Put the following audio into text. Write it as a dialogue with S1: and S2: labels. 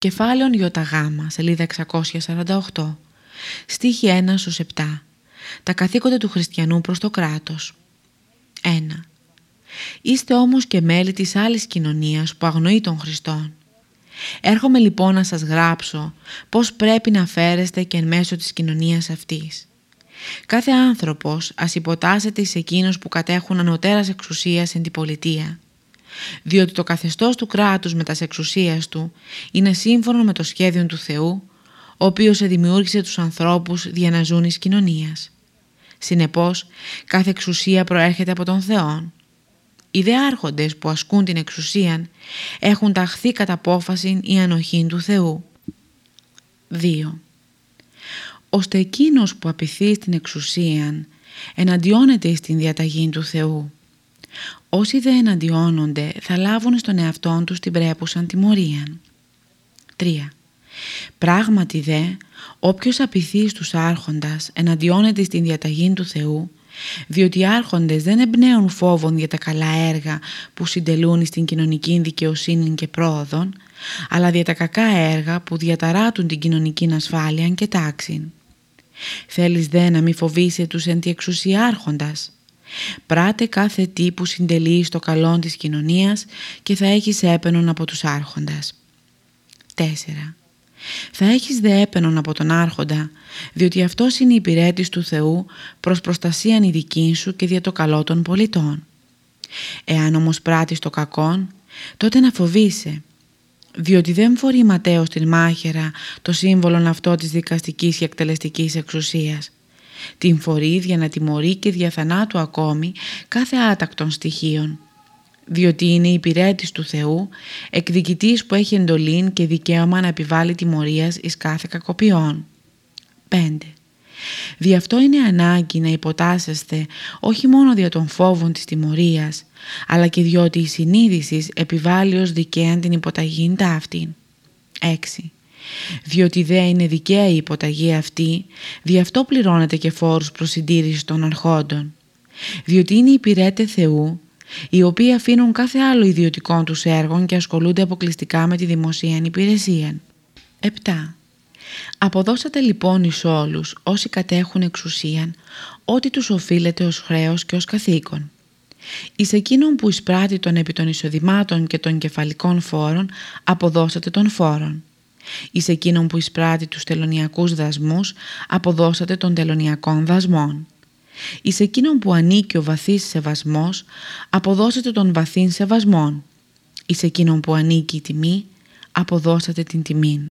S1: Κεφάλαιον ΙΓ, σελίδα 648. Στίχη 1 στους 7. Τα καθήκοντα του χριστιανού προς το κράτος. 1. Είστε όμως και μέλη της άλλης κοινωνίας που αγνοεί τον Χριστόν. Έρχομαι λοιπόν να σας γράψω πώς πρέπει να φέρεστε και εν μέσω της κοινωνίας αυτής. Κάθε άνθρωπος ας υποτάσσεται σε εκείνους που κατέχουν ανωτέρας εξουσίας εν την πολιτεία διότι το καθεστώς του κράτους με τας εξουσίας του είναι σύμφωνο με το σχέδιο του Θεού, ο οποίος δημιούργησε τους ανθρώπους για να ζουν εις κοινωνίας. Συνεπώς, κάθε εξουσία προέρχεται από τον Θεό. Οι δε άρχοντες που ασκούν την εξουσία έχουν ταχθεί κατά απόφαση ή ανοχή του Θεού. 2. Ώστε εκείνος που απειθεί στην εξουσία εναντιώνεται στην διαταγή του Θεού Όσοι δεν εναντιώνονται θα λάβουν στον εαυτό τους την πρέπουσαν τιμωρία. 3. Πράγματι δε, όποιος απειθεί στους άρχοντας εναντιώνεται στην διαταγή του Θεού, διότι οι άρχοντες δεν εμπνέουν φόβον για τα καλά έργα που συντελούν στην κοινωνική δικαιοσύνη και πρόοδον, αλλά για τα κακά έργα που διαταράτουν την κοινωνική ασφάλεια και τάξη. Θέλεις δε να μη φοβήσει τους εντιεξουσιάρχοντας, Πράτε κάθε τι που συντελεί στο καλό της κοινωνίας και θα έχεις έπαινον από τους άρχοντας. 4. Θα έχεις δε έπαινον από τον άρχοντα, διότι αυτός είναι υπηρέτης του Θεού προς προστασίαν η δική σου και δια το καλό των πολιτών. Εάν όμως πράττεις το κακόν, τότε να φοβείσαι, διότι δεν φορεί ματέο στην μάχαιρα το σύμβολο αυτό της δικαστικής και εκτελεστικής εξουσίας την φορεί για να τιμωρεί και διαθανάτου ακόμη κάθε άτακτον στοιχείων διότι είναι υπηρέτης του Θεού, εκδικητής που έχει εντολήν και δικαίωμα να επιβάλλει τιμωρίας εις κάθε κακοποιών. 5. Δι' αυτό είναι ανάγκη να υποτάσσεστε όχι μόνο δια των φόβων της τιμωρίας, αλλά και διότι η συνείδησης επιβάλλει ως δικαίαν την υποταγήν ταύτην. 6 διότι δε είναι δικαία η υποταγή αυτή, δι' αυτό πληρώνεται και φόρους προς συντήρηση των αρχόντων. Διότι είναι υπηρέτε Θεού, οι οποίοι αφήνουν κάθε άλλο ιδιωτικό τους έργων και ασχολούνται αποκλειστικά με τη δημοσία υπηρεσία. 7. Αποδώσατε λοιπόν εις όλους όσοι κατέχουν εξουσίαν ό,τι τους οφείλεται ως χρέος και ως καθήκον. Εις εκείνον που εισπράττει τον επί των εισοδημάτων και των κεφαλικών φόρων αποδώσατε των φόρων. Εις εκείνον που εισπράττει τους τελωνιακούς δασμούς, αποδώσατε των τελωνιακών δασμών. Εις εκείνον που ανήκει ο βαθύς σεβασμός, αποδώσατε των βαθύν σεβασμών. Εις εκείνον που ανήκει η τιμή, αποδώσατε την τιμή.